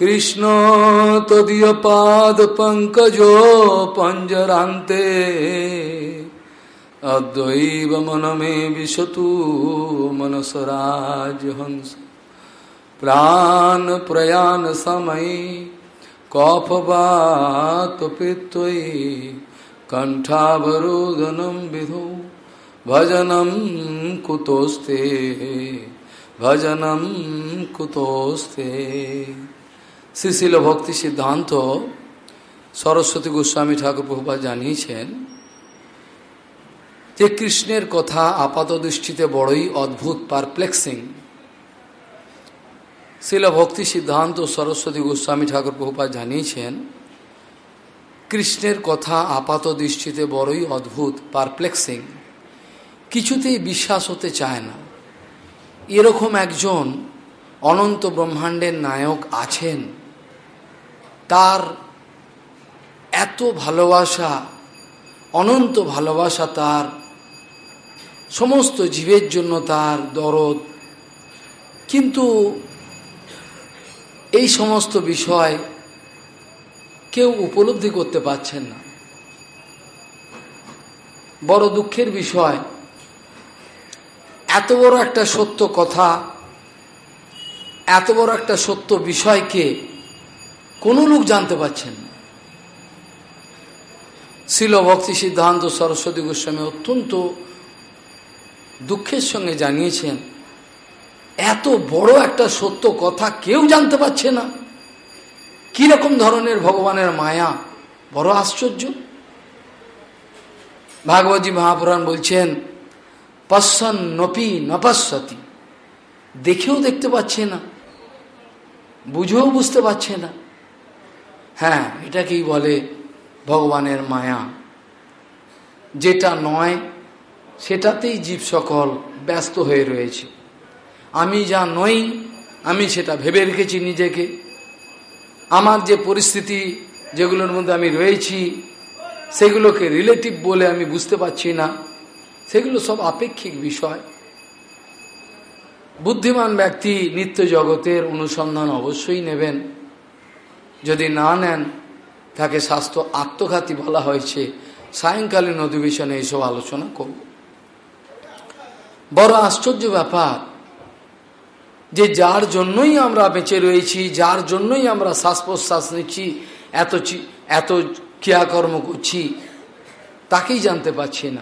কৃষ্ণ তদীয় পাদ পঙ্কজ পঞ্জরান্তে অদ্বৈব মনমে বিশতু মনসরাজ হংস প্রাণ প্রয়াণ সময় কফবাত পিত্তই কণ্ঠাবরোদনম বিধৌ ভজনম কুতোস্তে ভজনম কুতোস্তে শ্রীশিল ভক্তি সিদ্ধান্ত সরস্বতী গোস্বামী ঠাকুর প্রভুপা জানিয়েছেন যে কৃষ্ণের কথা আপাত দৃষ্টিতে বড়ই অদ্ভুত পারপ্লেক্সিং শিল ভক্তি সিদ্ধান্ত সরস্বতী গোস্বামী ঠাকুর প্রভুপা জানিয়েছেন, কৃষ্ণের কথা আপাত দৃষ্টিতে বড়ই অদ্ভুত পারপ্লেক্সিং কিছুতেই বিশ্বাস হতে চায় না। এরকম একজন অনন্ত ব্রহ্মাণ্ডের নায়ক আছেন। তার এত ভালোবাসা, অনন্ত ভালোবাসা তার, সমস্ত জীবের জন্য তার দরদ। কিন্তু এই সমস্ত বিষয় কেউ উপলব্ধি করতে পারছেন না। বড় দুঃখের বিষয়, এত বড় একটা সত্য কথা, এত বড় একটা সত্য বিষয়কে কোনো লোক জানতে পারছেন না। শিল ভক্তি সিদ্ধান্ত সরস্বতী গোস্বামী অত্যন্ত দুঃখের সঙ্গে জানিয়েছেন, এত বড় একটা সত্য কথা কেউ জানতে পারছে না। কীরকম ধরনের ভগবানের মায়া? বড় আশ্চর্য। ভাগবতী মহাপুরাণ বলছেন পশ্বন নপি নপশ্বতি দেখেও দেখতে পাচ্ছে না, বুঝেও বুঝতে পারছে না। হ্যাঁ এটাকেই বলে ভগবানের মায়া। যেটা নয়, সেটাতেই জীব সকল ব্যস্ত হয়ে রয়েছে। আমি যা নই, আমি সেটা ভেবে রেখেছি নিজেকে। আমার যে পরিস্থিতি যেগুলোর মধ্যে আমি রয়েছি, সেগুলোকে রিলেটিভ বলে আমি বুঝতে পারছি না। সেগুলো সব আপেক্ষিক বিষয়। বুদ্ধিমান ব্যক্তি নিত্য জগতের অনুসন্ধান অবশ্যই নেবেন। যদি না নেন, তাকে স্বাস্থ্য আত্মঘাতী বলা হয়েছে। সায়ংকালীন অধিবেশনে এইসব আলোচনা করব। বড় আশ্চর্য ব্যাপার যে যার জন্যই আমরা বেঁচে রয়েছি, যার জন্যই আমরা শ্বাস প্রশ্বাস নিচ্ছি, এত এত ক্রিয়াকর্ম করছি, তাকেই জানতে পারছি না।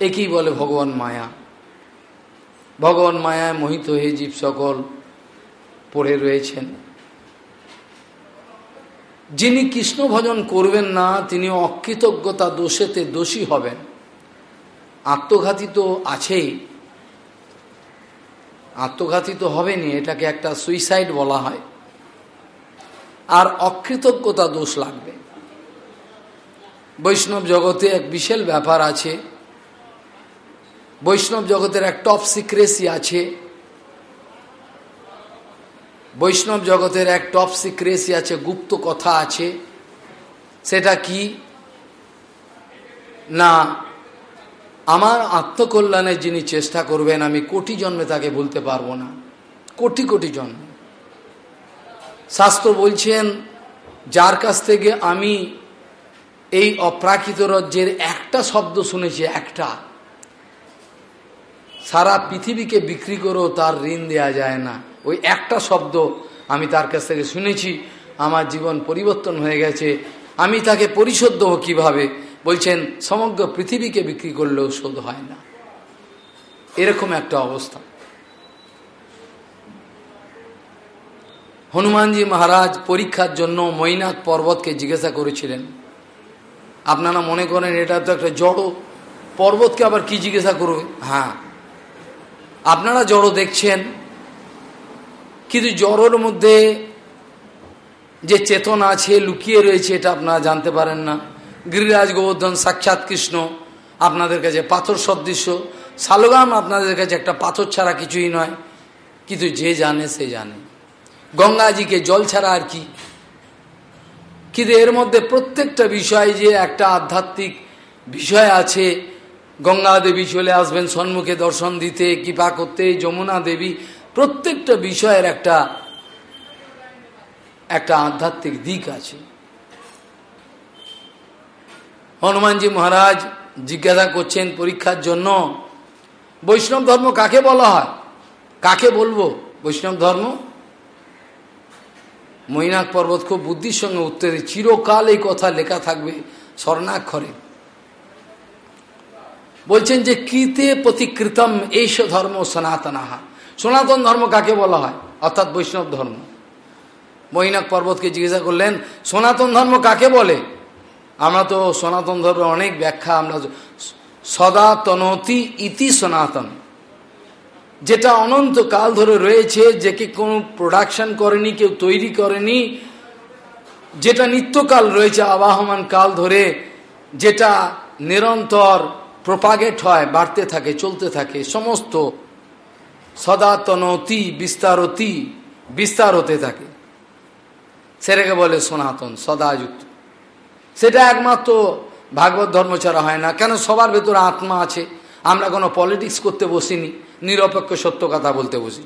একই বলে ভগবান মায়া। ভগবান মায়ায় মোহিত হয়ে জীব সকল পড়ে রয়েছেন। যিনি কৃষ্ণ ভজন করবেন না, তিনি অকৃতজ্ঞতা দোষেতে দোষী হবেন। আত্মঘাতী তো আছেই। আত্মঘাতী তো হবেনি এটাকে একটা সুইসাইড বলা হয়। আর অকৃতজ্ঞতা দোষ লাগবে। বৈষ্ণব জগতে এক বিশাল ব্যাপার আছে। বৈষ্ণব জগতের এক টপ সিক্রেসি আছে। বৈষ্ণব জগতের এক টপ সিক্রেসি আছে, গুপ্ত কথা আছে। সেটা কি? না, আমার আত্মকল্যাণের যিনি চেষ্টা করবেন, আমি কোটি জন্মে তাকে বলতে পারব না। কোটি কোটি জন্মে। শাস্ত্র বলছেন, যার কাছ থেকে আমি এই অপ্রাকৃত রাজ্যের একটা শব্দ শুনেছি, একটা। সারা পৃথিবীকে বিক্রি করেও তার ঋণ দেয়া যায় না। ওই একটা শব্দ আমি তার কাছ থেকে শুনেছি, আমার জীবন পরিবর্তন হয়ে গেছে, আমি তাকে পরিশোধ দেবো কীভাবে? বলছেন, সমগ্র পৃথিবীকে বিক্রি করলেও শোধ হয় না। এরকম একটা অবস্থা। হনুমানজি মহারাজ পরীক্ষার জন্য মৈনাক পর্বতকে জিজ্ঞাসা করেছিলেন। আপনারা মনে করেন এটা তো একটা জড়। পর্বতকে আবার কি জিজ্ঞাসা করবে? হ্যাঁ। আপনারা জড়ো দেখছেন কিন্তু জড়োর মধ্যে যে চেতনা আছে, লুকিয়ে রয়েছে, এটা আপনারা জানতে পারেন না। গিরিরাজ গোবর্ধন, সাক্ষাৎ কৃষ্ণ, আপনাদের কাছে পাথর সদৃশ্য। শালগাম আপনাদের কাছে একটা পাথর ছাড়া কিছুই নয়, কিন্তু যে জানে, সে জানে। গঙ্গাজিকে জল ছাড়া আর কি? কিন্তু এর মধ্যে প্রত্যেকটা বিষয় যে একটা আধ্যাত্মিক বিষয় আছে, গঙ্গা দেবী চলে আসবেন সম্মুখে দর্শন দিতে, কৃপা করতে, যমুনা দেবী প্রত্যেকটা বিষয়ের একটা একটা আধ্যাত্মিক দিক আছে। হনুমানজি মহারাজ জিজ্ঞাসা করছেন পরীক্ষার জন্য, বৈষ্ণব ধর্ম কাকে বলা হয়? কাকে বলব? বৈষ্ণব ধর্ম? মৈনাক পর্বত খুব বুদ্ধির সঙ্গে উত্তরে, চিরকাল এই কথা লেখা থাকবে স্বর্ণাক্ষরে। বলছেন যে কৃতে প্রতিকৃতম এইস ধর্ম সনাতনাহা সনাতন ধর্ম কাকে বলা হয়? অর্থাৎ বৈষ্ণব ধর্ম। মৈনাক পর্বতকে জিজ্ঞাসা করলেন, সনাতন ধর্ম কাকে বলে? আমরা তো সনাতন ধর্মের অনেক ব্যাখ্যা, আমরা সদাতনতি ইতি সনাতন। যেটা অনন্ত কাল ধরে রয়েছে, যে কি কোনো প্রোডাকশন করেনি, কেউ তৈরি করেনি, যেটা নিত্যকাল রয়েছে, আবাহমান কাল ধরে, যেটা নিরন্তর প্রপাগেট হয়, বাড়তে থাকে, চলতে থাকে, সমস্ত সদাতনতি, বিস্তারতি বিস্তার হতে থাকে। সেটাকে বলে সনাতন, সদাযুক্ত। সেটা একমাত্র ভাগবত ধর্ম ছাড়া হয় না। কেন সবার ভেতরে আত্মা আছে? আমরা কোনো পলিটিক্স করতে বসিনি, নিরপেক্ষ সত্য কথা বলতে বসি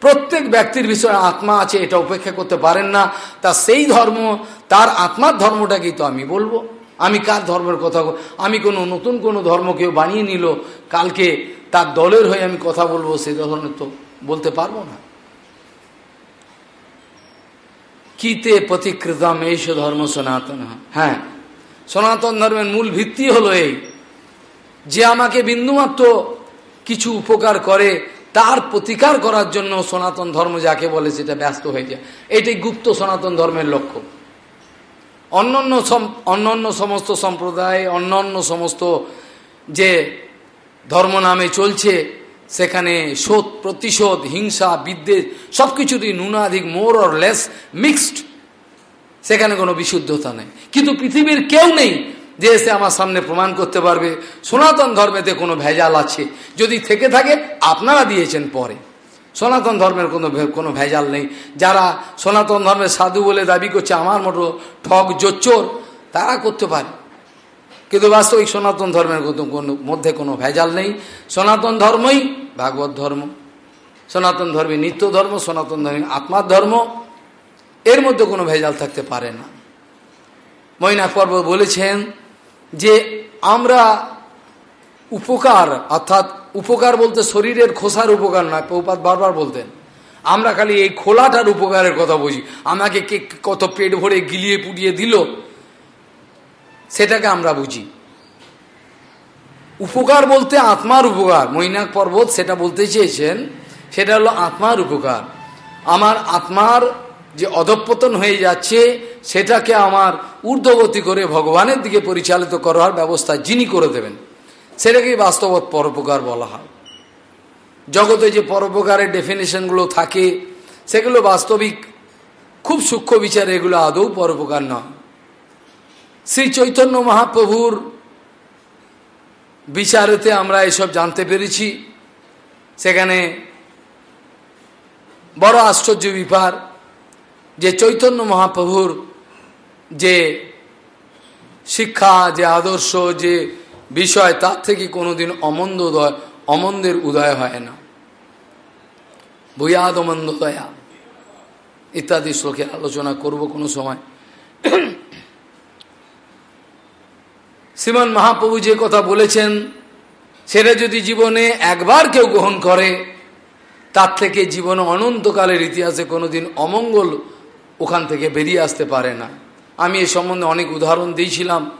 প্রত্যেক ব্যক্তির বিষয়ে আত্মা আছে, এটা উপেক্ষা করতে পারেন না। তা সেই ধর্ম, তার আত্মার ধর্মটাকেই তো আমি বলব। আমি কার ধর্মের কথা আমি কোনো নতুন কোনো ধর্ম কেউ বানিয়ে নিল, কালকে তার দলের হয়ে আমি কথা বলব, সে ধরনের তো বলতে পারব না। কিতে প্রতিকৃতম এইস ধর্ম সনাতন। হ্যাঁ সনাতন ধর্মের মূল ভিত্তি হলো এই যে আমাকে বিন্দুমাত্র কিছু উপকার করে, তার প্রতিকার করার জন্য সনাতন ধর্ম যাকে বলে সেটা ব্যস্ত হয়ে যায়। এটাই গুপ্ত সনাতন ধর্মের লক্ষ্য। অন্যান্য অন্যান্য সমস্ত সম্প্রদায়, অন্যান্য সমস্ত যে ধর্ম নামে চলছে, সেখানে শোধ, প্রতিশোধ, হিংসা, বিদ্বেষ সব কিছুরই নুনাধিক মোর অর লেস মিক্সড সেখানে কোনো বিশুদ্ধতা নেই। কিন্তু পৃথিবীর কেউ নেই যে এসে আমার সামনে প্রমাণ করতে পারবে, সনাতন ধর্মেতে কোনো ভেজাল আছে। যদি থেকে থাকে, আপনারা দিয়েছেন পরে। সনাতন ধর্মের কোনো কোনো ভেজাল নেই। যারা সনাতন ধর্মের সাধু বলে দাবি করছে, আমার মতো ঠগ জোচ্চোর, তারা করতে পারে। কিন্তু বাস্তবিক সনাতন ধর্মের কোনো মধ্যে কোনো ভেজাল নেই। সনাতন ধর্মই ভাগবত ধর্ম। সনাতন ধর্মে নিত্য ধর্ম, সনাতন ধর্মে আত্মার ধর্ম। এর মধ্যে কোনো ভেজাল থাকতে পারে না। ময়না পর্ব বলেছেন যে আমরা উপকার, অর্থাৎ উপকার বলতে শরীরের খোসার উপকার নয় পৌপাত বারবার বলতেন। আমরা খালি এই খোলাটার উপকারের কথা বুঝি। আমাকে কে কত পেট ভরে গিলিয়ে পুড়িয়ে দিল। সেটাকে আমরা বুঝি। উপকার বলতে আত্মার উপকার। মৈনাক পর্বত সেটা বলতে চেয়েছেন, সেটা হলো আত্মার উপকার। আমার আত্মার যে অধপতন হয়ে যাচ্ছে, সেটাকে আমার ঊর্ধ্বগতি করে ভগবানের দিকে পরিচালিত করার ব্যবস্থা যিনি করে দেবেন, সেটাকেই বাস্তবত পরোপকার বলা হয়। জগতে যে পরোপকারের ডেফিনেশনগুলো থাকে, সেগুলো বাস্তবিক, খুব সূক্ষ্ম বিচারে এগুলো আদৌ পরোপকার নয়। শ্রী চৈতন্য মহাপ্রভুর বিচারেতে আমরা এসব জানতে পেরেছি। সেখানে বড় আশ্চর্য বিপার যে চৈতন্য মহাপ্রভুর যে শিক্ষা, যে আদর্শ, যে বিষয়, তার থেকে কোনোদিন অমন্দ উদয় অমন্দের উদয় হয় না। ভূয়াদ অমন্দ দয়া। ইত্যাদি শ্লোকে আলোচনা করব কোনো সময়। শ্রীমান মহাপ্রভু যে কথা বলেছেন, সেটা যদি জীবনে একবার কেউ গ্রহণ করে, তার থেকে জীবনে অনন্তকালের ইতিহাসে কোনোদিন অমঙ্গল ওখান থেকে বেরিয়ে আসতে পারে না। আমি এ সম্বন্ধে অনেক উদাহরণ দিয়েছিলাম।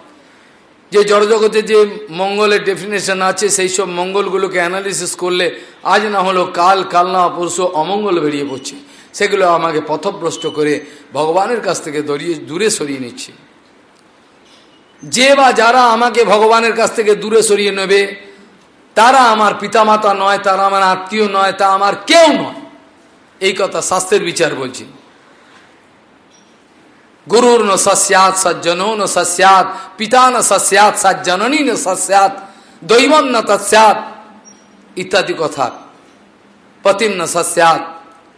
যে জড়জগতে যে মঙ্গলের ডেফিনেশন আছে, সেই সব মঙ্গলগুলোকে অ্যানালিসিস করলে আজ না হলো কাল কাল না পরশু অমঙ্গল বেরিয়ে পড়ছে। সেগুলো আমাকে পথভ্রষ্ট করে ভগবানের কাছ থেকে দূরে সরিয়ে নিচ্ছে। যে বা যারা আমাকে ভগবানের কাছ থেকে দূরে সরিয়ে নেবে, তারা আমার পিতামাতা নয়, তারা আমার আত্মীয় নয়, তা আমার কেউ নয়। এই কথা শাস্ত্রের বিচার বলছি। গুরুর ন সস্যাত সজ্জনো ন সস্যাত পিতা ন সস্যাত সজ্জননী ন সস্যাত দৈবম ন তৎস্যাত ইত্যাদি কথা। পতিম ন সস্যাত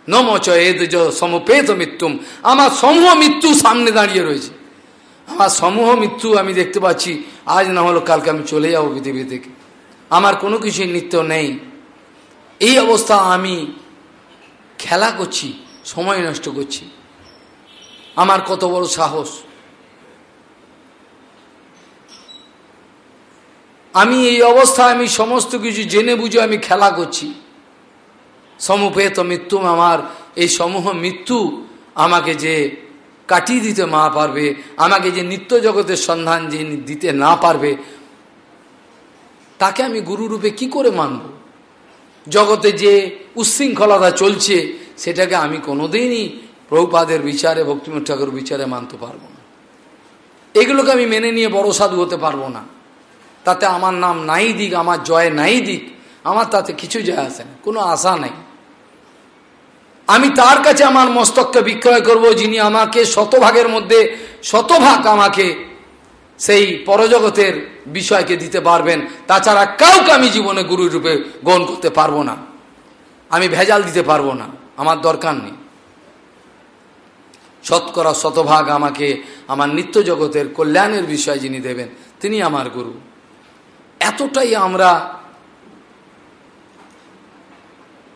নমচ এদ সমপেত মৃত্যুম। আমার সমূহ মৃত্যু সামনে দাঁড়িয়ে রয়েছে। আমার সমূহ মৃত্যু আমি দেখতে পাচ্ছি। আজ না হলো কালকে আমি চলে যাব পৃথিবী থেকে। আমার কোনো কিছুই নিত্য নেই। এই অবস্থা আমি খেলা করছি, সময় নষ্ট করছি। আমার কত বড় সাহস। আমি এই অবস্থায় আমি সমস্ত কিছু জেনে বুঝে আমি খেলা করছি। সমুপেত মৃত্যু আমার, এই সমূহ মৃত্যু আমাকে যে কাটিয়ে দিতে মা পারবে, আমাকে যে নিত্য জগতের সন্ধান যে দিতে না পারবে, তাকে আমি গুরুরূপে কি করে মানব? জগতে যে উচ্ছৃঙ্খলতা চলছে, সেটাকে আমি কোনোদিনই প্রভুপাদের বিচারে ভক্তিমঠ ঠাকুর বিচারে মানতে পারব না। এগুলোকে আমি মেনে নিয়ে বড় সাধু হতে পারব না। তাতে আমার নাম নাই দিক, আমার জয় নাই দিক, আমার তাতে কিছু যায় আসে না, কোনো আশা নেই। আমি তার কাছে আমার মস্তককে বিক্রয় করব, যিনি আমাকে শতভাগের মধ্যে শতভাগ আমাকে সেই পরজগতের বিষয়কে দিতে পারবেন। তাছাড়া কাউকে আমি জীবনে গুরু রূপে গ্রহণ করতে পারব না। আমি ভেজাল দিতে পারব না। আমার দরকার নেই। শতকরা শতভাগ আমাকে আমার নিত্য জগতের কল্যাণের বিষয় যিনি দেবেন, তিনি আমার গুরু। এতটাই আমরা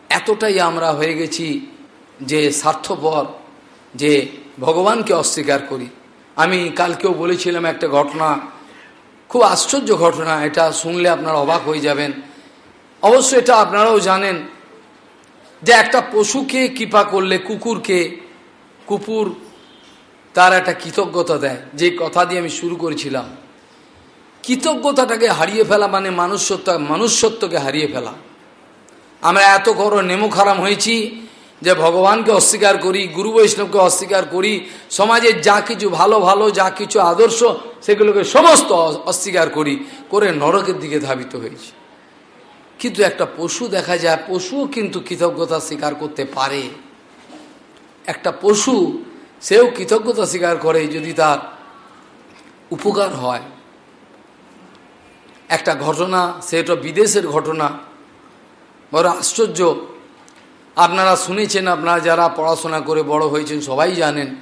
এতটাই আমরা হয়ে গেছি যে স্বার্থপর, যে ভগবানকে অস্বীকার করি। আমি কালকেও বলেছিলাম একটা ঘটনা, খুব আশ্চর্য ঘটনা, এটা শুনলে আপনারা অবাক হয়ে যাবেন। অবশ্য এটা আপনারাও জানেন যে একটা পশুকে কৃপা করলে কুকুরকে, কুকুর তার একটা কৃতজ্ঞতা দেয়। যে কথা দিয়ে আমি শুরু করেছিলাম, কৃতজ্ঞতাটাকে হারিয়ে ফেলা মানে মানুষত্ব মনুষ্যত্বকে হারিয়ে ফেলা। আমরা এত বড় নেমো খারাম হয়েছি যে ভগবানকে অস্বীকার করি, গুরু বৈষ্ণবকে অস্বীকার করি সমাজের যা কিছু ভালো ভালো, যা কিছু আদর্শ, সেগুলোকে সমস্ত অস্বীকার করি, করে নরকের দিকে ধাবিত হয়েছে। কিন্তু একটা পশু দেখা যায়, পশুও কিন্তু কৃতজ্ঞতা স্বীকার করতে পারে। একটা পশু, সেও কৃতজ্ঞতা স্বীকার করে যদি তার উপকার হয়। একটা ঘটনা সেটা বিদেশের ঘটনা, বড় আশ্চর্য। আপনারা শুনেছেন, আপনারা যারা পড়াশোনা করে বড় হয়েছেন সবাই জানেন,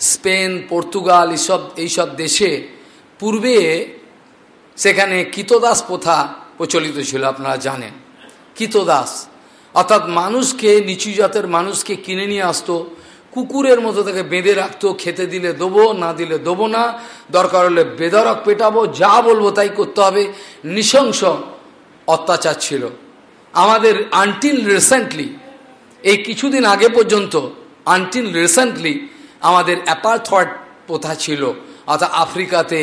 স্পেন, পর্তুগাল এইসব এইসব দেশে পূর্বে সেখানে কিতদাস প্রথা প্রচলিত ছিল, আপনারা জানেন। কিতদাস। অর্থাৎ মানুষকে, নিচু জাতের মানুষকে কিনে নিয়ে আসতো, কুকুরের মতো তাকে বেঁধে রাখতো, খেতে দিলে দেবো, না দিলে দেবো না, দরকার হলে বেদরক পেটাবো, যা বলব তাই করতে হবে, নৃশংস অত্যাচার ছিল। আমাদের আনটিল রিসেন্টলি এই কিছুদিন আগে পর্যন্ত আনটিল রিসেন্টলি আমাদের অ্যাপার্থয়েড প্রথা ছিল, অর্থাৎ আফ্রিকাতে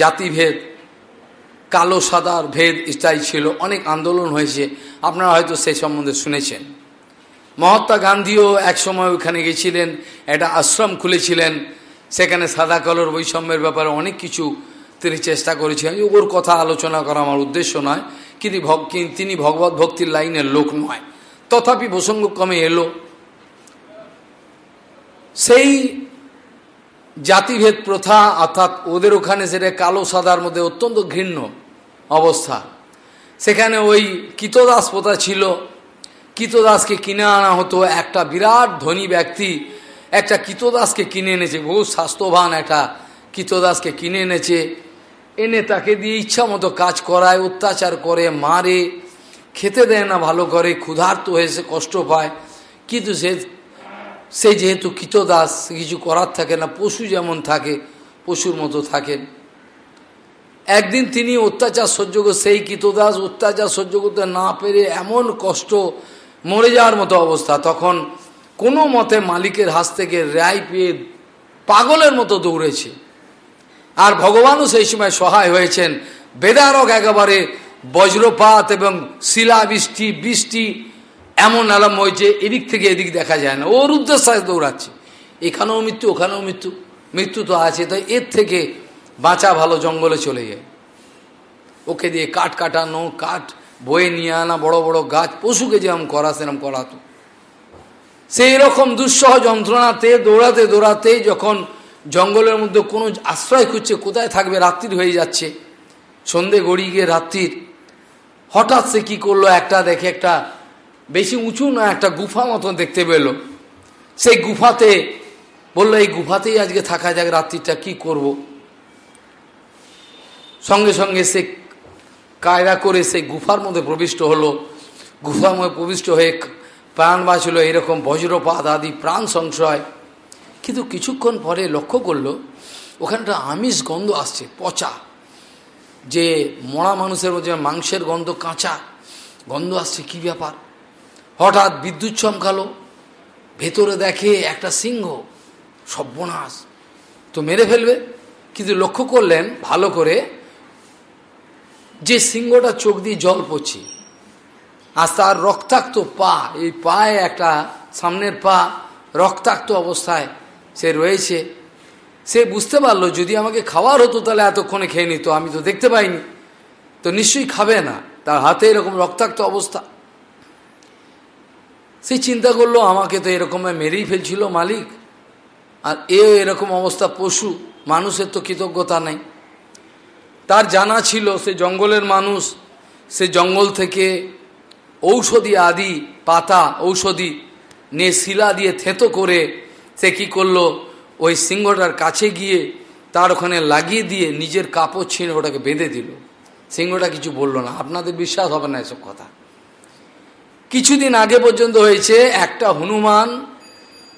জাতিভেদ, কালো সাদার ভেদ ইত্যাদি ছিল, অনেক আন্দোলন হয়েছে। আপনারা হয়তো সেই সম্বন্ধে শুনেছেন। মহাত্মা গান্ধীও একসময় ওখানে গেছিলেন, একটা আশ্রম খুলেছিলেন, সেখানে সাদা কালোর বৈষম্যের ব্যাপারে অনেক কিছু তিনি চেষ্টা করেছিলেন। ওর কথা আলোচনা করা আমার উদ্দেশ্য নয় কিন্তু তিনি ভগবত ভক্তির লাইনের লোক নয়। তথাপি প্রসঙ্গক্রমে এলো। সেই জাতিভেদ প্রথা, অর্থাৎ ওদের ওখানে সেটা কালো সাদার মধ্যে অত্যন্ত ঘৃণ্য অবস্থা। সেখানে ওই কিতদাস প্রথা ছিল। কিতদাসকে কিনে আনা হতো একটা বিরাট ধনী ব্যক্তি। একটা কিতদাসকে কিনে এনেছে বহু স্বাস্থ্যবান একটা কিতদাসকে কিনে এনেছে। এনে তাকে দিয়ে ইচ্ছা মতো কাজ করায়, অত্যাচার করে, মারে। খেতে দেয় না, ভালো করে, ক্ষুধার্ত হয়ে সে কষ্ট পায়। কিন্তু সে সে যেহেতু কিতদাস কিছু করার থাকে না, পশু যেমন থাকে, পশুর মতো থাকেন একদিন তিনি অত্যাচার সহ্য করে, সেই কিতদাস অত্যাচার সহ্য করতে না পেরে এমন কষ্ট, মরে যাওয়ার মতো অবস্থা। তখন কোনো মতে মালিকের হাত থেকে রেয় পেয়ে পাগলের মতো দৌড়েছে। আর ভগবানও সেই সময় সহায় হয়েছেন। বেদারক একেবারে বজ্রপাত এবং শিলাবৃষ্টি, বৃষ্টি এমন আলাম হয়েছে এদিক থেকে এদিক দেখা যায় না। ওর উদ্দেশ্যে দৌড়াচ্ছে। এখানেও মৃত্যু, ওখানেও মৃত্যু। মৃত্যু তো আছে, তাই এর থেকে বাঁচা ভালো জঙ্গলে চলে যায়। ওকে দিয়ে কাঠ কাটানো, কাঠ বয়ে নিয়ে আনা, বড় বড় গাছ, পশুকে যেরকম করা, সেরকম করাতো সেই রকম দুঃসহ যন্ত্রণাতে দৌড়াতে দৌড়াতে যখন জঙ্গলের মধ্যে কোনো আশ্রয় খুঁজছে, কোথায় থাকবে, রাত্রির হয়ে যাচ্ছে। সন্ধে গড়িয়ে গিয়ে রাত্রির হঠাৎ সে কি করল? একটা দেখে একটা বেশি উঁচু না, একটা গুফা মতন দেখতে পেল। সেই গুফাতে বলল, এই গুফাতেই আজকে থাকা যাক, রাত্রিটা কি করব। সঙ্গে সঙ্গে সে কায়রা করে সেই গুফার মধ্যে প্রবিষ্ট হলো। গুফার মধ্যে প্রবিষ্ট হয়ে প্রাণ বাঁচলো, এরকম বজ্রপাত আদি প্রাণ সংশয়। কিন্তু কিছুক্ষণ পরে লক্ষ্য করল, ওখানটা আমিষ গন্ধ আসছে, পচা। যে মরা মানুষের মধ্যে মাংসের গন্ধ কাঁচা, গন্ধ আসছে কি ব্যাপার? হঠাৎ বিদ্যুৎ চমকালো, ভেতরে দেখে একটা সিংহ, সর্বনাশ। তো মেরে ফেলবে? কিন্তু লক্ষ্য করলেন, ভালো করে যে সিংহটা চোখ দিয়ে জল পড়ছে, আর তার রক্তাক্ত পা, এই পায়ে একটা সামনের পা, রক্তাক্ত অবস্থায় সে রয়েছে। সে বুঝতে পারল, যদি আমাকে খাওয়ার হতো তাহলে এতক্ষণে খেয়ে নিত, আমি তো দেখতে পাইনি। তো নিশ্চয়ই খাবে না, তার হাতে এরকম রক্তাক্ত অবস্থা। সে চিন্তা করল, আমাকে তো এরকম মেরেই ফেলছিল মালিক, আর এ এরকম অবস্থা পশু, মানুষের তো কৃতজ্ঞতা নেই। তার জানা ছিল, সে জঙ্গলের মানুষ, সে জঙ্গল থেকে ঔষধি আদি, পাতা, ঔষধি নিয়ে শিলা দিয়ে থেতো করে সে কি করল ওই সিংহটার কাছে গিয়ে তার ওখানে লাগিয়ে দিয়ে নিজের কাপড় ছিঁড়ে ওটাকে বেঁধে দিল। সিংহটা কিছু বলল না। আপনাদের বিশ্বাস হবে না এসব কথা। কিছুদিন আগে পর্যন্ত হয়েছে একটা হনুমান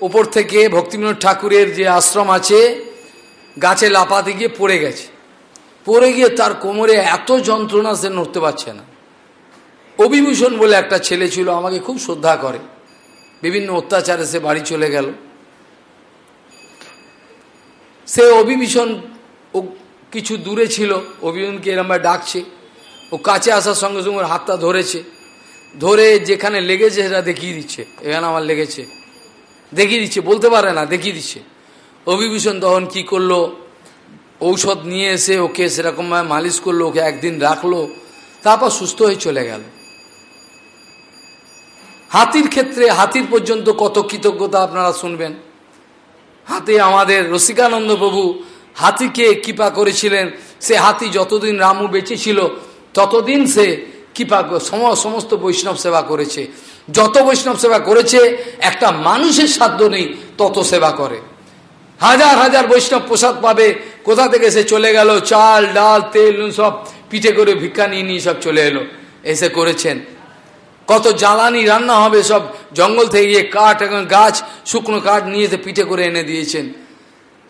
ওপর থেকে ভক্তিবিনোদ ঠাকুরের যে আশ্রম আছে, গাছে লাপাতে গিয়ে পড়ে গেছে। পড়ে গিয়ে তার কোমরে এত যন্ত্রণা সে নড়তে পারছে না। অভিভূষণ বলে একটা ছেলে ছিল, আমাকে খুব শ্রদ্ধা করে। বিভিন্ন অত্যাচারে সে বাড়ি চলে গেল। সে অভিভীষণ ও কিছু দূরে ছিল অভিভূষণকে এরমভাবে ডাকছে। ও কাছে আসার সঙ্গে সঙ্গে ওর হাতটা ধরেছে। ধরে যেখানে লেগেছে সেটা দেখিয়ে দিচ্ছে। এখানে আমার লেগেছে। দেখিয়ে দিচ্ছে, বলতে পারে না, দেখিয়ে দিচ্ছে। অভিভূষণ তখন কি করল? ঔষধ নিয়ে এসে ওকে সেরকমভাবে মালিশ করল, ওকে একদিন রাখল, তারপর সুস্থ হয়ে চলে গেল। হাতির ক্ষেত্রে, হাতির পর্যন্ত কত কৃতজ্ঞতা আপনারা শুনবেন। হাতি আমাদের রসিকানন্দ প্রভু হাতিকে কৃপা করেছিলেন। সে হাতি যতদিন রামু বেঁচে ছিল, ততদিন সে কৃপা সমস্ত বৈষ্ণব সেবা করেছে। যত বৈষ্ণব সেবা করেছে, একটা মানুষের সাধ্য নেই, তত সেবা করে। হাজার হাজার বৈষ্ণব প্রসাদ পাবে, কোথা থেকে সে চলে গেল? চাল, ডাল, তেল সব পিঠে করে ভিক্ষা নিয়ে নিয়ে সব চলে এলো। এসে করেছেন। কত জ্বালানি রান্না হবে সব জঙ্গল থেকে গিয়ে কাঠ এবং গাছ, শুকনো কাঠ নিয়ে পিঠে করে এনে দিয়েছেন।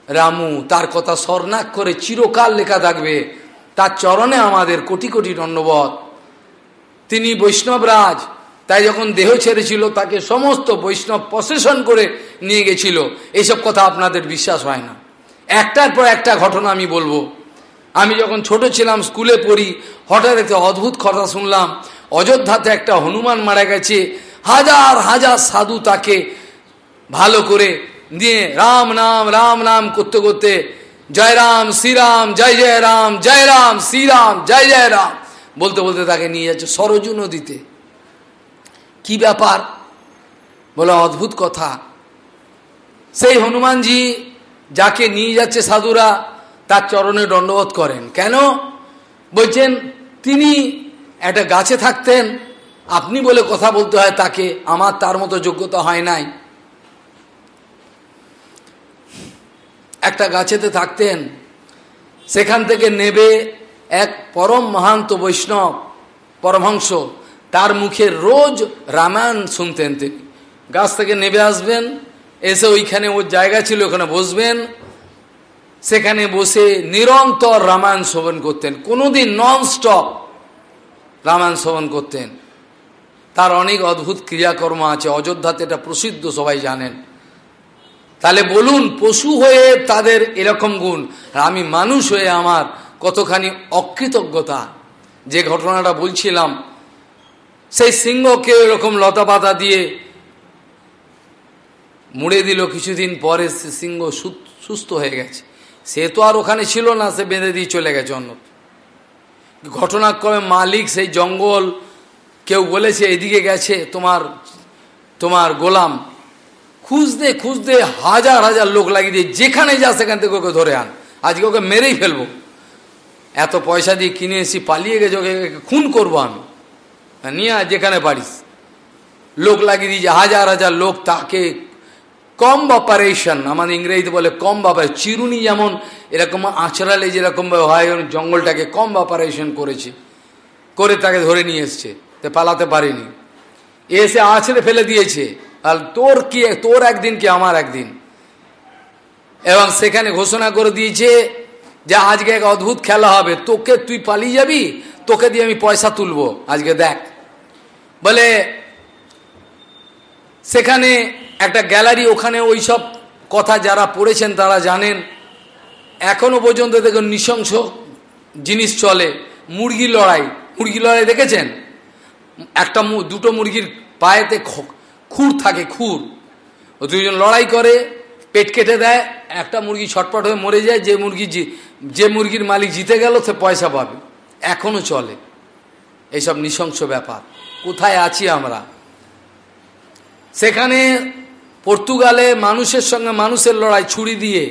রামু, তার কথা স্বর্ণাক করে চিরকাল লেখা থাকবে। তার চরণে আমাদের কোটি কোটি দণ্ডবধ তিনি বৈষ্ণবরাজ, তাই যখন দেহ ছেড়েছিল, তাকে সমস্ত বৈষ্ণব প্রসেশন করে নিয়ে গেছিল। এইসব কথা আপনাদের বিশ্বাস হয় না। একটার পর একটা ঘটনা আমি বলব। আমি যখন ছোট ছিলাম, স্কুলে পড়ি, হঠাৎ একটা অদ্ভুত কথা শুনলাম। অযোধ্যাতে একটা হনুমান মারা গেছে। হাজার হাজার সাধু তাকে ভালো করে দিয়ে রাম নাম রাম নাম করতে করতে জয় রাম শ্রীরাম, জয় জয় রাম জয় রাম শ্রীরাম, জয় জয় রাম বলতে বলতে তাকে নিয়ে যাচ্ছে সরজু নদীতে। কি ব্যাপার? বলে, অদ্ভুত কথা। সেই হনুমানজি যাকে নিয়ে যাচ্ছে সাধুরা, তার চরণে দণ্ডবোধ করেন। কেন? বলছেন, তিনি একটা গাছে থাকতেন, আপনি বলে কথা বলতে হয় তাকে, আমার তার মতো যোগ্যতা হয় নাই। একটা গাছেতে থাকতেন, সেখান থেকে নেবে এক পরম মহান্ত বৈষ্ণব, পরমহংস। তার মুখে রোজ রামায়ণ শুনতেন তিনি। গাছ থেকে নেবে আসবেন, এসে ওইখানে ওর জায়গা ছিল, ওখানে বসবেন। সেখানে বসে নিরন্তর রামায়ণ শোভন করতেন। কোনোদিন নন স্টপ রামায়ণ শ্রবণ করতেন। তার অনেক অদ্ভুত ক্রিয়াকর্ম আছে, অযোধ্যাতে এটা প্রসিদ্ধ, সবাই জানেন। তাহলে বলুন, পশু হয়ে তাদের এরকম গুণ, আর আমি মানুষ হয়ে আমার কতখানি অকৃতজ্ঞতা। যে ঘটনাটা বলছিলাম, সেই সিংহকে এরকম লতা পাতা দিয়ে মুড়ে দিল কিছুদিন পরে, সে সিংহ সুস্থ হয়ে গেছে। সে তো আর ওখানে ছিল না, সে বেঁধে দিয়ে চলে গেছে অন্য ঘটনাক্রমে মালিক সেই জঙ্গল, কেউ বলেছে, এদিকে গেছে তোমার তোমার গোলাম। খুঁজতে খুঁজতে হাজার হাজার লোক লাগিয়ে দিয়ে যেখানে যা সেখান থেকে ওকে ধরে আন। আজকে ওকে মেরেই ফেলব। এত পয়সা দিয়ে কিনে এসি পালিয়ে গেছে, ওকে খুন করব আমি। নিয়ে যেখানে পারিস। লোক লাগিয়ে দিয়েছে হাজার হাজার লোক তাকে কম অপারেশন, আমাদের ইংরেজিতে বলে কম বাপার চিরুনি যেমন এরকম আঁচড়ালে যেরকম হয় জঙ্গলটাকে কম অপারেশন করেছে, করে তাকে ধরে নিয়ে এসছে, তে পালাতে পারেনি। এসে আছড়ে ফেলে দিয়েছে। আর তোর কি, তোর একদিন কি আমার একদিন? এবং সেখানে ঘোষণা করে দিয়েছে যে আজকে এক অদ্ভুত খেলা হবে, তোকে তুই পালিয়ে যাবি, তোকে দিয়ে আমি পয়সা তুলবো, আজকে দেখ। বলে সেখানে একটা গ্যালারি, ওখানে ওই সব কথা যারা পড়েছেন তারা জানেন। এখনও পর্যন্ত দেখুন নৃশংস জিনিস চলে মুরগি লড়াই। মুরগি লড়াই দেখেছেন? একটা দুটো মুরগির পায়েতে খুর থাকে, খুর। ও দুজন লড়াই করে, পেট কেটে দেয়, একটা মুরগি ছটপট হয়ে মরে যায়, যে মুরগি যে মুরগির মালিক জিতে গেল, সে পয়সা পাবে। এখনও চলে। এইসব নৃশংস ব্যাপার। কোথায় আছি আমরা? সেখানে পর্তুগালে মানুষের সঙ্গে মানুষের লড়াই, ছুরি দিয়ে।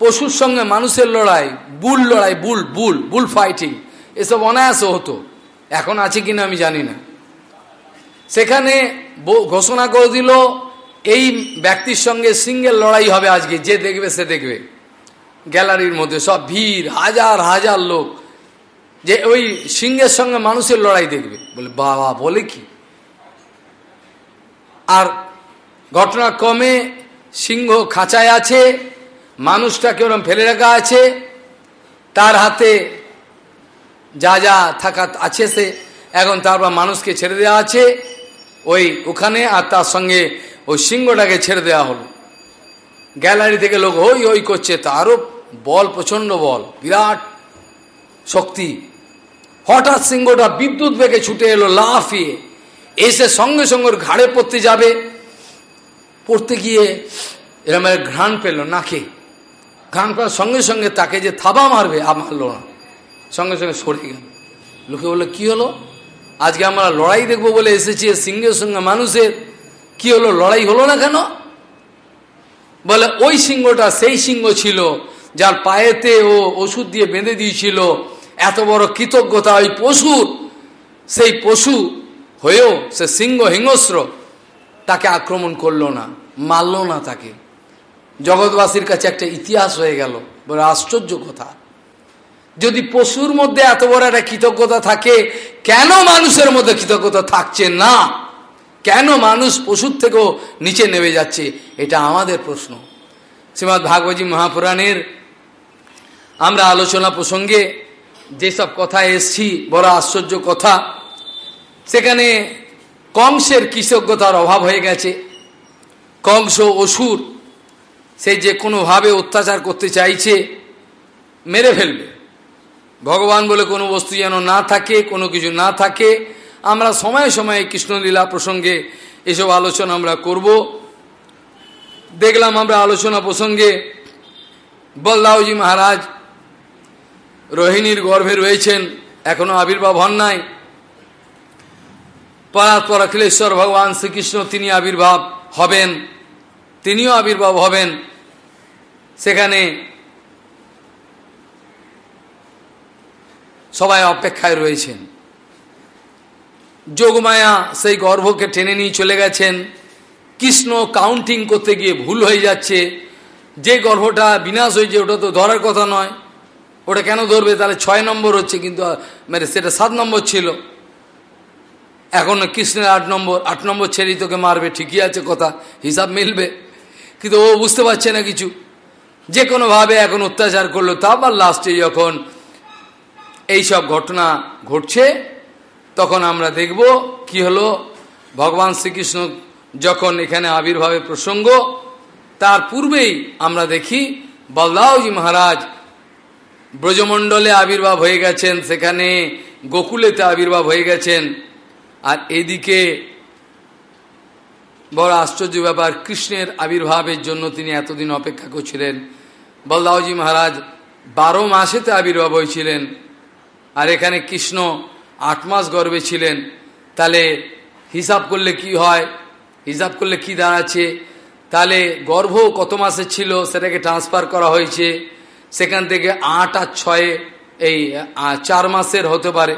পশুর সঙ্গে মানুষের লড়াই, বুল লড়াই, বুল বুল বুল ফাইটিং, এসব অনায়াসে হতো। এখন আছে কিনা আমি জানি না। সেখানে ঘোষণা করে দিল, এই ব্যক্তির সঙ্গে সিঙ্গেল লড়াই হবে আজকে, যে দেখবে সে দেখবে। গ্যালারির মধ্যে সব ভিড়, হাজার হাজার লোক, যে ওই সিংহের সঙ্গে মানুষের লড়াই দেখবে। বলে, বাবা, বলে কি? আর ঘটনাক্রমে সিংহ খাঁচায় আছে, মানুষটাকে ওরম ফেলে রাখা আছে, তার হাতে যা যা থাকা আছে সে এখন তারপর মানুষকে ছেড়ে দেওয়া আছে, ওই ওখানে আর তার সঙ্গে ওই সিংহটাকে ছেড়ে দেওয়া হলো। গ্যালারি থেকে লোক ওই ওই করছে তারও বল, প্রচণ্ড বল, বিরাট শক্তি। হঠাৎ সিংহটা বিদ্যুৎ বেগে ছুটে এলো, লাফিয়ে। এসে সঙ্গে সঙ্গে ঘাড়ে পড়তে যাবে। পড়তে গিয়ে এরম ঘ্রাণ পেল নাকে। ঘ্রাণ পাওয়ার সঙ্গে সঙ্গে তাকে যে থাবা মারবে আর মারল না। সঙ্গে সঙ্গে সরে গেল। লোকে বলল, কি হলো? আজকে আমরা লড়াই দেখব বলে এসেছি সিংহের সঙ্গে মানুষের। কি হলো? লড়াই হলো না কেন? বলে, ওই সিংহটা সেই সিংহ ছিল, যার পায়েতে ও ওষুধ দিয়ে বেঁধে দিয়েছিল। এত বড় কৃতজ্ঞতা ওই পশুর। সেই পশু হয়েও সে সিংহ হিংস্র তাকে আক্রমণ করল না, মারল না তাকে। জগৎবাসীর কাছে একটা ইতিহাস হয়ে গেল বলে আশ্চর্য কথা। যদি পশুর মধ্যে এত বড় একটা কৃতজ্ঞতা থাকে, কেন মানুষের মধ্যে কৃতজ্ঞতা থাকছে না? কেন মানুষ পশুর থেকেও নিচে নেমে যাচ্ছে? এটা আমাদের প্রশ্ন। শ্রীমৎ ভাগবতী মহাপুরাণের আমরা আলোচনা প্রসঙ্গে যেসব কথা এসছি, বড় আশ্চর্য কথা সেখানে কংসের কৃতজ্ঞতার অভাব হয়ে গেছে। কংস অসুর, সে যে কোনোভাবে অত্যাচার করতে চাইছে, মেরে ফেলবে। ভগবান বলে কোনো বস্তু যেন না থাকে, কোনো কিছু না থাকে। আমরা সময়ে সময়ে কৃষ্ণলীলা প্রসঙ্গে এসব আলোচনা আমরা করব। দেখলাম আমরা আলোচনা প্রসঙ্গে বলদাউজি মহারাজ রোহিণীর গর্ভে রয়েছেন, এখনও আবির্ভাব হন নাই। পরাৎপর অখিলেশ্বর ভগবান শ্রীকৃষ্ণ তিনি আবির্ভাব হবেন, তিনিও আবির্ভাব হবেন। সেখানে সবাই অপেক্ষায় রয়েছেন। যোগমায়া সেই গর্ভকে টেনে নিয়ে চলে গেছেন। কৃষ্ণ কাউন্টিং করতে গিয়ে ভুল হয়ে যাচ্ছে। যে গর্ভটা বিনাশ হয়েছে, ওটা তো ধরার কথা নয়। ওটা কেন ধরবে? তাহলে ছয় নম্বর হচ্ছে, কিন্তু মানে সেটা সাত নম্বর ছিল। এখন কৃষ্ণের আট নম্বর আট নম্বর ছেড়েই তোকে মারবে, ঠিকই আছে কথা, হিসাব মিলবে। কিন্তু ও বুঝতে পারছে না কিছু। যে কোনোভাবে এখন অত্যাচার করল, তা আবার লাস্টে যখন এইসব ঘটনা ঘটছে, তখন আমরা দেখব কি হলো। ভগবান শ্রীকৃষ্ণ যখন এখানে আবির্ভাবের প্রসঙ্গ, তার পূর্বেই আমরা দেখি বলদাওজি মহারাজ ব্রজমণ্ডলে আবির্ভাব হয়ে গেছেন, সেখানে গোকুলেতে আবির্ভাব হয়ে গেছেন। আর এদিকে বড় আশ্চর্য ব্যাপার, কৃষ্ণের আবির্ভাবের জন্য তিনি এতদিন অপেক্ষা করছিলেন। বলদাওজি মহারাজ বারো মাসেতে আবির্ভাব হয়েছিলেন। আর এখানে কৃষ্ণ আট মাস গর্বে ছিলেন। তাহলে হিসাব করলে কি হয়? হিসাব করলে কি দাঁড়াচ্ছে? তাহলে গর্ভ কত মাসে ছিল? সেটাকে ট্রান্সফার করা হয়েছে। সেখান থেকে আট আর ছয়ে এই চার মাসের হতে পারে।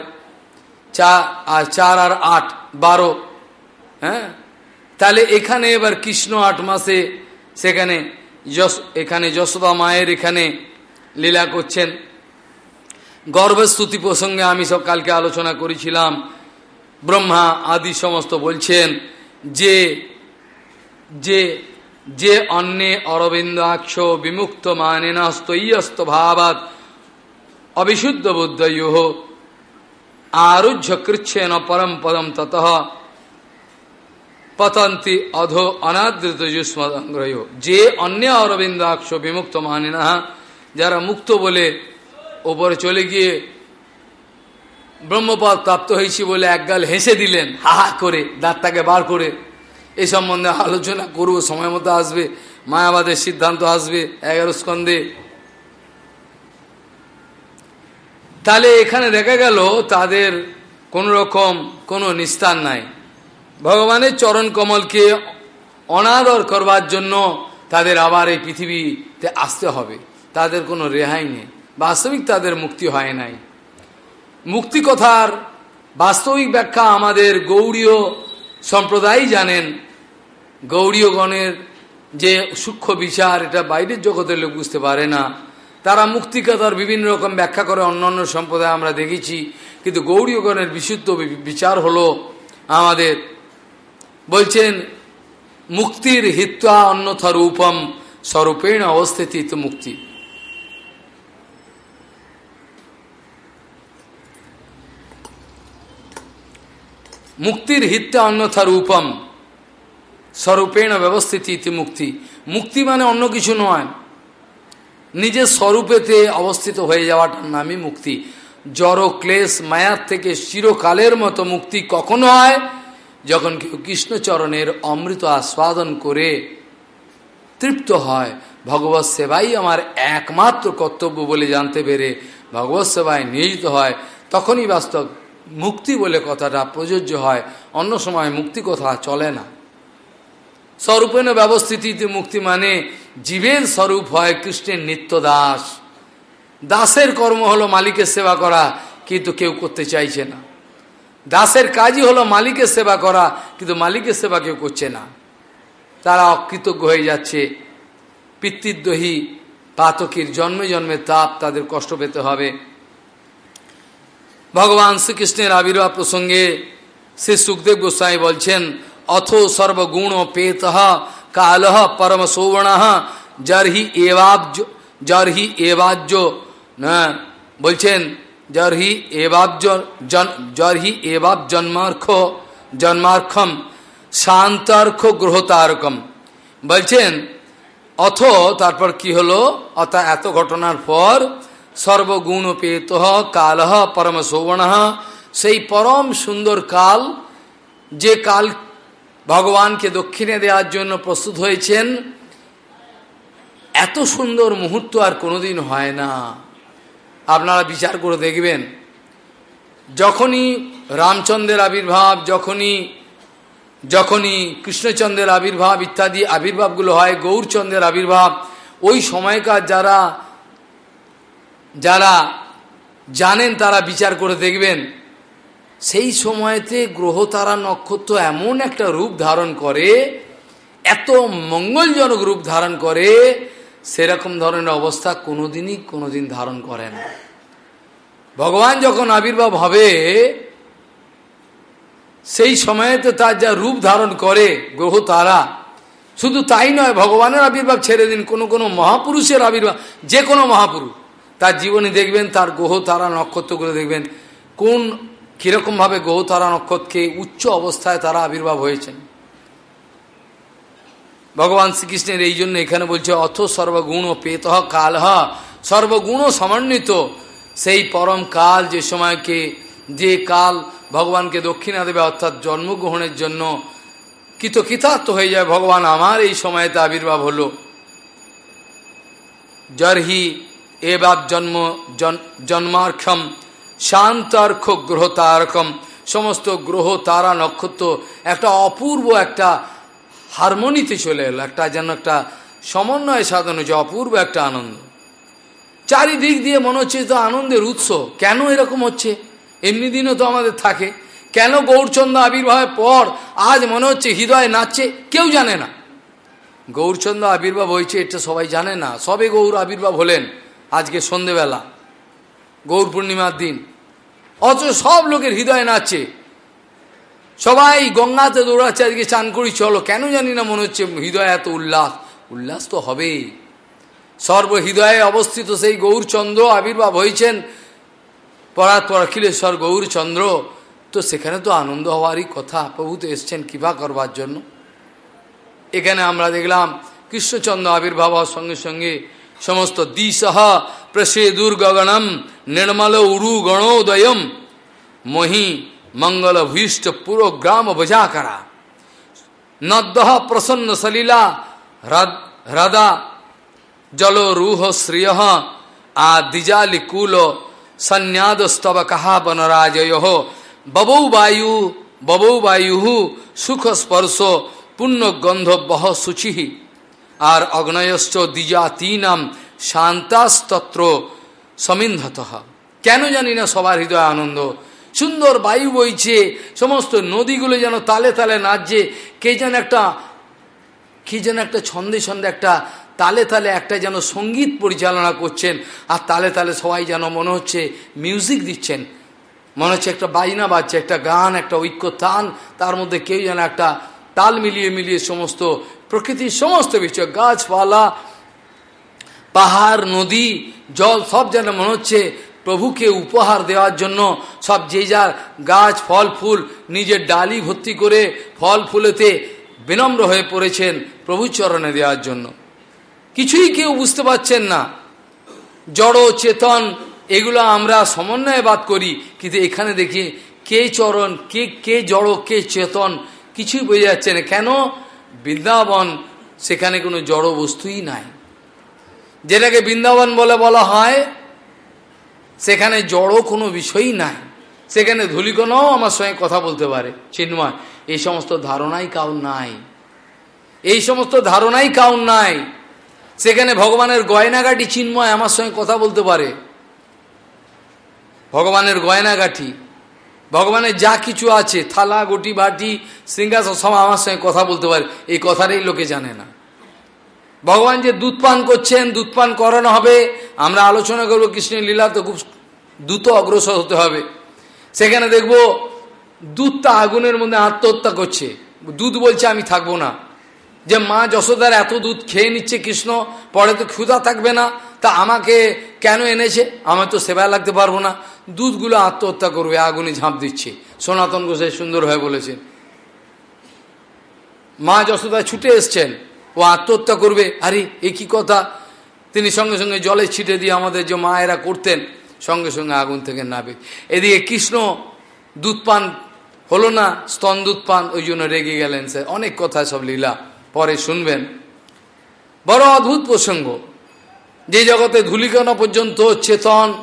চা আর চার আর আট, বারো হ্যাঁ? তাহলে এখানে এবার কৃষ্ণ আট মাসে সেখানে যশ, এখানে যশোদা মায়ের এখানে লীলা করছেন। গর্ভস্তুতি প্রসঙ্গে আমি সব কালকে আলোচনা করেছিলাম। ব্রহ্মা আদি সমস্ত বলছেন যে যে যে অন্যে অরবিন্দাক্ষ বিমুক্ত মানে না স্তৈয়স্ত ভাবাত অবিশুদ্ধ বুদ্ধয় আরুহ্য কৃচ্ছেন পরম পদম তত পতন্তি অধো অনাদৃত যুষ্মগ্রহ যে অন্য অরবিন্দাক্ষ বিমুক্ত মানে না যারা মুক্ত বলে ওপরে চলে গিয়ে ব্রহ্মপদ প্রাপ্ত হয়েছি বলে একগাল হেসে দিলেন হাহা করে দাঁতটাকে বার করে এই সম্বন্ধে আলোচনা করব, সময় মতো আসবে, মায়াবাদের সিদ্ধান্ত আসবে, এগারো স্কন্ধে। তাহলে এখানে দেখা গেল তাদের কোন রকম কোনো নিস্তার নাই। ভগবানের চরণ কমলকে অনাদর করবার জন্য তাদের আবার এই পৃথিবীতে আসতে হবে। তাদের কোনো রেহাই নেই। বাস্তবিক তাদের মুক্তি হয় নাই। মুক্তি কথার বাস্তবিক ব্যাখ্যা আমাদের গৌড়ীয় সম্প্রদায় জানেন। গৌরীয়গণের যে সূক্ষ্ম বিচার, এটা বাইরের জগতের লোক বুঝতে পারে না। তারা মুক্তিকতার বিভিন্ন রকম ব্যাখ্যা করে অন্যান্য সম্প্রদায় আমরা দেখেছি। কিন্তু গৌরীয়গণের বিশুদ্ধ বিচার হলো আমাদের। বলছেন, মুক্তির হিত্বা অন্যথা রূপম স্বরূপেণ অবস্থিত মুক্তি। মুক্তির হিত্যা অন্যথা রূপম স্বরূপেণ ব্যবস্থিত মুক্তি। মুক্তি মানে অন্য কিছু নয়। নিজের স্বরূপেতে অবস্থিত হয়ে যাওয়াটার নামই মুক্তি। জড় ক্লেশ মায়ার থেকে চিরকালের মতো মুক্তি কখনো হয় যখন কেউ কৃষ্ণচরণের অমৃত আস্বাদন করে তৃপ্ত হয়। ভগবত সেবাই আমার একমাত্র কর্তব্য বলে জানতে পেরে ভগবত সেবায় নিয়োজিত হয়। তখনই বাস্তব মুক্তি বলে কথাটা প্রযোজ্য হয়। অন্য সময় মুক্তি কথা চলে না। স্বরূপেণ ব্যবস্থিতিতে মুক্তি মানে জীবের স্বরূপ হয় কৃষ্ণের নিত্য দাস। দাসের কর্ম হলো মালিকের সেবা করা, কিন্তু কেউ করতে চাইছে না। দাসের কাজই হলো মালিকের সেবা করা, কিন্তু মালিকের সেবা কেউ করছে না। তারা অকৃতজ্ঞ হয়ে যাচ্ছে। পিতৃদ্রোহী পাতকের জন্মে জন্মে তাপ তাদের কষ্ট পেতে হবে। ভগবান শ্রীকৃষ্ণের আবির্ভাব প্রসঙ্গে শ্রী সুখদেব গোস্বামী বলছেন অথ সর্বগুণ পেত কাল পরম সৌবর্ণ জরহি এবাব্জ জরহি এবাজ্য বলছেন জরহি এবাব্জ জরহি এবাব জন্মার্খ জন্মার্খম শান্তার্খ গ্রহতারকম বলছেন অথ তারপর কি হলো অর্থাৎ এত ঘটনার পর সর্বগুণ পেত কাল পরম সৌবর্ণ সেই পরম সুন্দর কাল যে কাল ভগবানকে দক্ষিণে দেওয়ার জন্য প্রস্তুত হয়েছেন। এত সুন্দর মুহূর্ত আর কোনোদিন হয় না। আপনারা বিচার করে দেখবেন। যখনই রামচন্দ্রের আবির্ভাব, যখনই যখনই কৃষ্ণচন্দ্রের আবির্ভাব ইত্যাদি আবির্ভাবগুলো হয়, গৌরচন্দ্রের আবির্ভাব, ওই সময়কার যারা যারা জানেন তারা বিচার করে দেখবেন। সেই সময়তে গ্রহ তারা নক্ষত্র এমন একটা রূপ ধারণ করে, এত মঙ্গলজনক রূপ ধারণ করে, সেরকম ধরনের অবস্থা কোনোদিনই কোনোদিন ধারণ করে না। ভগবান যখন আবির্ভাব হবে, সেই সময়েতে তার যা রূপ ধারণ করে গ্রহ তারা শুধু তাই নয়, ভগবানের আবির্ভাব ছেড়ে দিন, কোনো কোনো মহাপুরুষের আবির্ভাব, যে কোনো মহাপুরুষ, তার জীবনে দেখবেন, তার গ্রহ তারা নক্ষত্রগুলো দেখবেন, কোন কীরকমভাবে গ্রহ তারা নক্ষত্রকে উচ্চ অবস্থায় তারা আবির্ভাব হয়েছেন? ভগবান শ্রীকৃষ্ণের এই জন্য এখানে বলছে, অথ সর্বগুণ পেত কাল। সর্বগুণ সমন্বিত। সেই পরম কাল যে সময়কে, যে কাল ভগবানকে দক্ষিণা দেবে, অর্থাৎ জন্মগ্রহণের জন্য কৃতকৃতার্থ হয়ে যায়, ভগবান আমার এই সময়তে আবির্ভাব হলো। জরহি এবার জন্ম জন্মার্ক্ষম শান্তার্ক গ্রহ তারকম সমস্ত গ্রহ, তারা, নক্ষত্র একটা অপূর্ব একটা হারমোনিতে চলে এলো, একটা যেন একটা সমন্বয় সাধন হচ্ছে অপূর্ব একটা আনন্দ। চারিদিক দিয়ে মনে হচ্ছে তো আনন্দের উৎস। কেন এরকম হচ্ছে? এমনি দিনও তো আমাদের থাকে। কেন গৌরচন্দ্র আবির্ভাবের পর আজ মনে হচ্ছে হৃদয় নাচছে? কেউ জানে না। গৌরচন্দ্র আবির্ভাব হয়েছে, এটা সবাই জানে না। সবে গৌর আবির্ভাব হলেন আজকে সন্ধেবেলা। গৌর পূর্ণিমার দিন। অথচ সব লোকের হৃদয় নাচে সবাই গঙ্গাতে দৌড়াচ্ছে, আজকে চান করি, চলো। কেন জানি না মনে হচ্ছে হৃদয় এত উল্লাস। উল্লাস তো হবেই। সর্বহৃদয়ে অবস্থিত সেই গৌরচন্দ্র আবির্ভাব হয়েছেন পরাৎপর অখিলেশ্বর গৌরচন্দ্র। তো সেখানে তো আনন্দ হওয়ারই কথা। প্রভু তো এসছেন কৃপা করবার জন্য। এখানে আমরা দেখলাম কৃষ্ণচন্দ্র আবির্ভাব সঙ্গে সঙ্গে সমস্ত দিশহ প্রসে গগনম নির্মল উরু গণোদয়ম মহি মঙ্গল ভূষ্ট পুরো গ্রাম বজাকরা নদ্য প্রসন্ন সলীলা হ্রদা জল রূহ শ্রিয় আ দিজালি কুল সন্ন্যাদ স্তব কাহা বনরাজয় ববৌ বায়ু ববৌ বায়ু সুখ স্পর্শ পুণ্য গন্ধ বহ শুচি আর অগ্নয়শ্চ দ্বিজাতীনাম শান্তাস্তত্র সমিন্ধত। কেন জানি না সবার হৃদয় আনন্দ। সুন্দর বায়ু বইছে, সমস্ত নদীগুলো যেন তালে তালে নাচছে, কে যেন একটা, কে যেন একটা ছন্দে ছন্দে একটা তালে তালে একটা যেন সংগীত পরিচালনা করছেন, আর তালে তালে সবাই যেন মনে হচ্ছে মিউজিক দিচ্ছেন। মনে হচ্ছে একটা বাজনা বাজছে, একটা গান, একটা ঐক্য তান তার মধ্যে কেউ যেন একটা তাল মিলিয়ে মিলিয়ে সমস্ত প্রকৃতির সমস্ত বিষয়, গাছপালা পাহাড়, নদী, জল সব যেন মনে হচ্ছে প্রভুকে উপহার দেওয়ার জন্য। সব যে যার গাছ, ফল, ফুল নিজের ডালি ভর্তি করে ফল ফুলেতে বিনম্র হয়ে পড়েছেন প্রভু চরণে দেওয়ার জন্য। কিছুই কেউ বুঝতে পারছেন না। জড়, চেতন, এগুলো আমরা সমন্বয়ে বাদ করি, কিন্তু এখানে দেখি কে চরণ, কে কে জড়, কে চেতন, কিছুই বোঝা যাচ্ছে না। কেন? বৃন্দাবন, সেখানে কোনো জড় বস্তুই নাই। যেটাকে বৃন্দাবন বলে বলা হয়, সেখানে জড় কোনো বিষয়ই নাই। সেখানে ধুলিকণাও আমার সঙ্গে কথা বলতে পারে, চিন্ময়। এই সমস্ত ধারণাই কাউন নাই। এই সমস্ত ধারণাই কাউন নাই। সেখানে ভগবানের গয়নাগাটি চিন্ময় আমার সঙ্গে কথা বলতে পারে। ভগবানের গয়নাগাঠি ভগবানের যা কিছু আছে, থালা, গটি, বাটি, সিংহাসন সব আমার সঙ্গে কথা বলতে পারে। এই কথাটাই লোকে জানে না। ভগবান যে দুধ পান করছেন, দুধ পান করানো হবে। আমরা আলোচনা করব কৃষ্ণের লীলা তো খুব দ্রুত অগ্রসর হতে হবে। সেখানে দেখব দুধটা আগুনের মধ্যে আত্মহত্যা করছে। দুধ বলছে, আমি থাকব না। যে মা যশোদার এত দুধ খেয়ে নিচ্ছে কৃষ্ণ, পরে তো ক্ষুধা থাকবে না। তা আমাকে কেন এনেছে? আমার তো সেবায় লাগতে পারব না। দুধগুলো আত্মহত্যা করবে, আগুনে ঝাঁপ দিচ্ছে। সনাতন গোসাই সুন্দর হয়ে বলেছেন। মা যশোদা ছুটে এসছেন। ও আত্মহত্যা করবে। আরে, এ কি কথা? তিনি সঙ্গে সঙ্গে জলে ছিটে দিয়ে আমাদের যে মায়েরা করতেন, সঙ্গে সঙ্গে আগুন থেকে নাবে। এদিকে কৃষ্ণ দুধ পান হলো না, স্তন দুধ পান, ওই জন্য রেগে গেলেন সে অনেক কথা সব লীলা পরে শুনবেন। বড় অদ্ভুত প্রসঙ্গ। যে জগতে ধুলিকানা পর্যন্ত চেতন,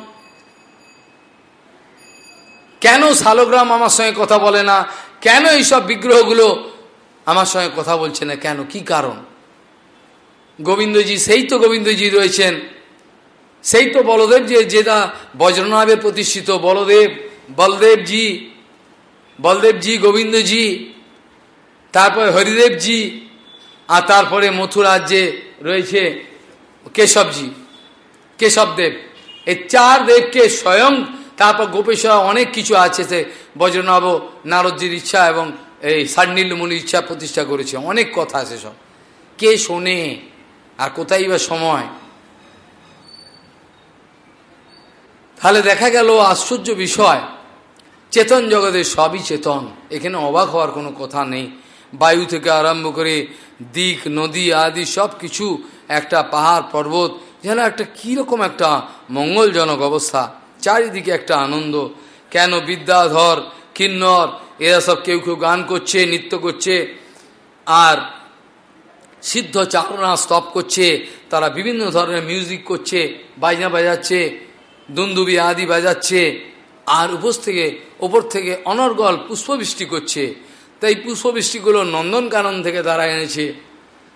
কেন শালগ্রাম আমার সঙ্গে কথা বলে না? কেন এইসব বিগ্রহগুলো আমার সঙ্গে কথা বলছে না? কেন? কি কারণ? গোবিন্দজি, সেই তো গোবিন্দজি রয়েছেন। সেই তো বলদেব যে যেটা বজ্রনাভে প্রতিষ্ঠিত। বলদেব, বলদেবজি বলদেবজি, গোবিন্দজি, তারপরে হরিদেবজি, আর তারপরে মথুরার যে রয়েছে কেশবজি, কেশবদেব। এই চার দেবকে স্বয়ং তারপর গোপেশ্বর অনেক কিছু আছে সে বজ্রনাভ, নারদজির ইচ্ছা এবং এই সান্ডিল মুনির ইচ্ছা প্রতিষ্ঠা করেছে। অনেক কথা আছে সব। কে শোনে? আর কোথায় বা সময়? তাহলে দেখা গেল আশ্চর্য বিষয়। চেতন জগতের সবই চেতন। এখানে অবাক হওয়ার কোনো কথা নেই। বায়ু থেকে আরম্ভ করে দিক, নদী আদি সব কিছু একটা পাহাড় পর্বত, যেন একটা কীরকম একটা মঙ্গলজনক অবস্থা। চারিদিকে একটা আনন্দ। কেন বিদ্যাধর, কিন্নর, এরা সব কেউ কেউ গান করছে, নৃত্য করছে। আর সিদ্ধ চারণা স্তপ করছে, তারা বিভিন্ন ধরনের মিউজিক করছে, বাজনা বাজাচ্ছে দুন্দুবি আদি বাজাচ্ছে, আর উপর থেকে, ওপর থেকে অনর্গল পুষ্পবৃষ্টি করছে। তাই পুষ্পবৃষ্টিগুলো নন্দনকানন থেকে তারা এনেছে।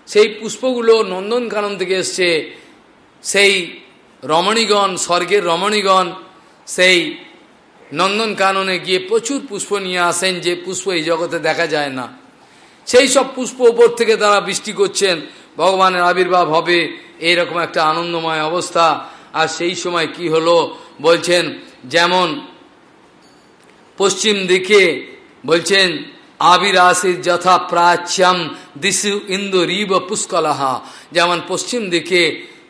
সেই পুষ্পগুলো নন্দনকানন থেকে এসছে। সেই রমণীগণ, স্বর্গের রমণীগণ, সেই নন্দনকাননে গিয়ে প্রচুর পুষ্প নিয়ে আসেন যে পুষ্প এই জগতে দেখা যায় না। সেই সব পুষ্প উপর থেকে তারা বৃষ্টি করছেন, ভগবানের আবির্ভাব হবে, এইরকম একটা আনন্দময় অবস্থা। আর সেই সময় কি হলো? বলছেন, যেমন পশ্চিম দিকে বলছেন, আবিরাসির যথা প্রাচ্যম দিশু ইন্দু রিব পুষ্কলাহা। যেমন পশ্চিম দিকে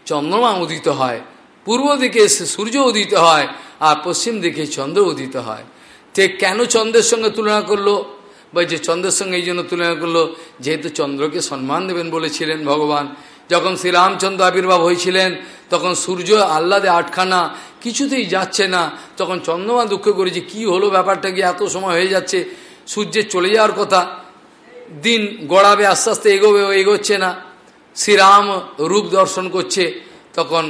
চন্দ্রমা উদিত হয়, পূর্ব দিকে সূর্য উদিত হয়, আর পশ্চিম দিকে চন্দ্র উদিত হয়। ঠিক কেন চন্দ্রের সঙ্গে তুলনা করল? বলছে চন্দ্রের সঙ্গে এই জন্য তুলনা করল, যেহেতু চন্দ্রকে সম্মান দেবেন বলেছিলেন ভগবান, যখন শ্রীরামচন্দ্র আবির্ভাব হয়েছিলেন, তখন সূর্য আহ্লাদে আটখানা, কিছুতেই যাচ্ছে না, তখন চন্দ্রমা দুঃখ করেছে কি হলো ব্যাপারটা কি এত সময় হয়ে যাচ্ছে সূর্যের চলে যাওয়ার কথা, দিন গড়াবে, আস্তে আস্তে এগোবে, এগোচ্ছে না। শ্রীরাম রূপ দর্শন করছে, তখন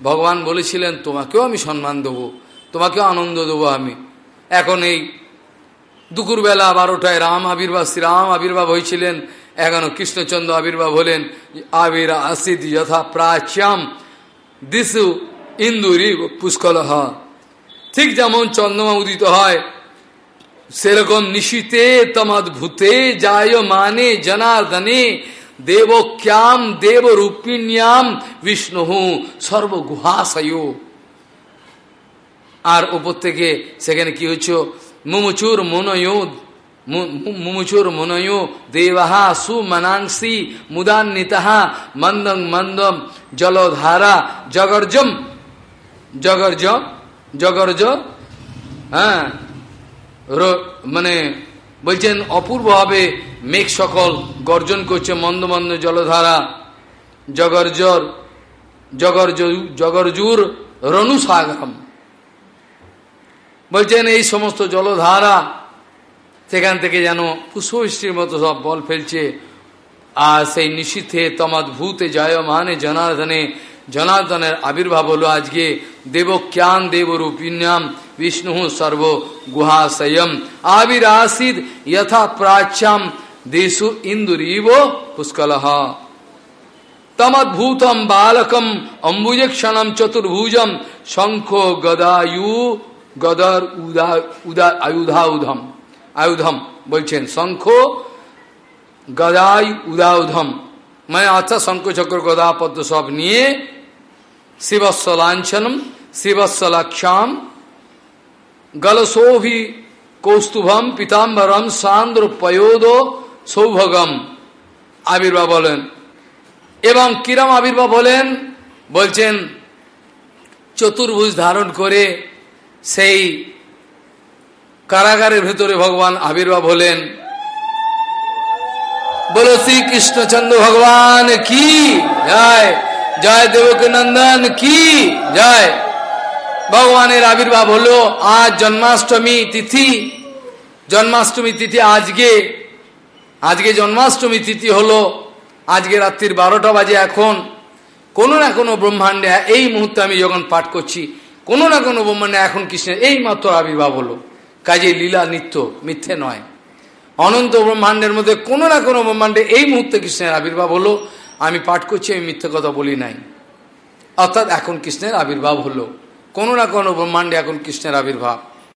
ভগবান বলেছিলেন, তোমাকেও আমি সম্মান দেবো, তোমাকেও আনন্দ দেবো আমি। এখন এই দুপুরবেলা বারোটায় রাম আবির্ভাব, শ্রীরাম আবির্ভাব হয়েছিলেন। এখনও কৃষ্ণচন্দ্র আবির্ভাব হলেন। আবির আসিদ যথা প্রাচ্যাম। দিশু ইন্দুরি পুষ্কলহ। ঠিক যেমন চন্দ্রমা উদিত হয়, সেরকম নিশিতে তমদ্ভূতে যায় মানে জনার্দনে দেবক্যাম দেবরূপিণ্যাম বিষ্ণু সর্বগুহাশয়। আর ওপর থেকে সেখানে কি হচ্ছে মুমুচুর মনয়োদ মুমুচুর মনয়ো দেবাহা সুমনাংসি মুদান্বিতা মন্দং মন্দম জলধারা জগর্জম জগর্জ জগর্জ হ্যাঁ মানে বলছেন অপূর্বভাবে মেঘ সকল গর্জন করছে মন্দ মন্দ জলধারা জগর্জর জগর্জ জগরজুর রনুসাগরম বলছেন, এই সমস্ত জলধারা সেখান থেকে যেন পুষ্পবৃষ্টির মতো সব বল ফেলছে। আর সেই নিশীথে তমদ্ভূতে জয় মানে জনার্দনে, জনার্দনের আবির্ভাব হলো আজকে। দেবজ্ঞান দেবরূপিণ্যাম বিষ্ণু সর্ব গুহাশয়ম আবিরাসিদ যথা প্রাচ্যাম দেশু ইন্দুরীব পুষ্কলহ তমদ্ভূতম বালকম অম্বুজক্ষণম চতুর্ভুজম শঙ্খ গদায়ু গদর উদা উদা আয়ুধাউধম আয়ুধম বলছেন শঙ্খ গদাই উদাউধম মানে অর্থাৎ শঙ্খ চক্র গদা পদ্ম সব নিয়ে শিবস্ব লাঞ্ছনম শিবস্ব লক্ষাম গলসোভি কৌস্তুভম পিতাম্বরম সান্দ্র পয়োদ সৌভগম আবির্ভাব বলেন এবং কিরম আবির্ভাব বলেন বলছেন চতুর্ভুজ ধারণ করে সেই কারাগারের ভেতরে ভগবান আবির্ভাব হলেন। বলো শ্রী কৃষ্ণচন্দ্র ভগবান, কি? জয়। জয় দেবক নন্দন, কি? জয়। ভগবানের আবির্ভাব হলো আজ জন্মাষ্টমী তিথি। জন্মাষ্টমী তিথি আজকে। আজকে জন্মাষ্টমী তিথি হলো আজকে রাত্রির বারোটা বাজে এখন। কোনো না কোনো ব্রহ্মাণ্ডে এই মুহূর্তে আমি যখন পাঠ করছি কোনো না কোনো ব্রহ্মাণ্ডে এখন কৃষ্ণের এই মাত্র আবির্ভাব হলো। কাজে লীলা নিত্য, মিথ্যে নয়। অনন্ত ব্রহ্মাণ্ডের মধ্যে কোনো না কোনো ব্রহ্মাণ্ডে এই মুহূর্তে কৃষ্ণের আবির্ভাব হলো। আমি পাঠ করছি, আমি মিথ্যে কথা বলি নাই। অর্থাৎ এখন কৃষ্ণের আবির্ভাব হলো। কোনো না কোনো ব্রহ্মাণ্ডে এখন কৃষ্ণের আবির্ভাব।